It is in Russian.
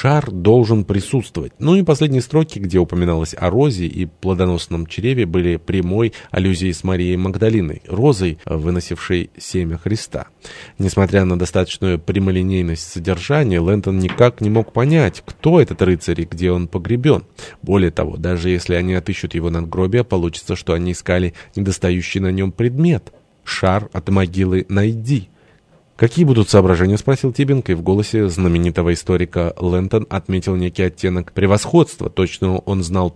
Шар должен присутствовать. Ну и последние строки, где упоминалось о розе и плодоносном чреве, были прямой аллюзией с Марией Магдалиной, розой, выносившей семя Христа. Несмотря на достаточную прямолинейность содержания, Лэнтон никак не мог понять, кто этот рыцарь и где он погребен. Более того, даже если они отыщут его надгробие, получится, что они искали недостающий на нем предмет. Шар от могилы найди. «Какие будут соображения?» — спросил Тибинг, и в голосе знаменитого историка Лэнтон отметил некий оттенок превосходства. Точно он знал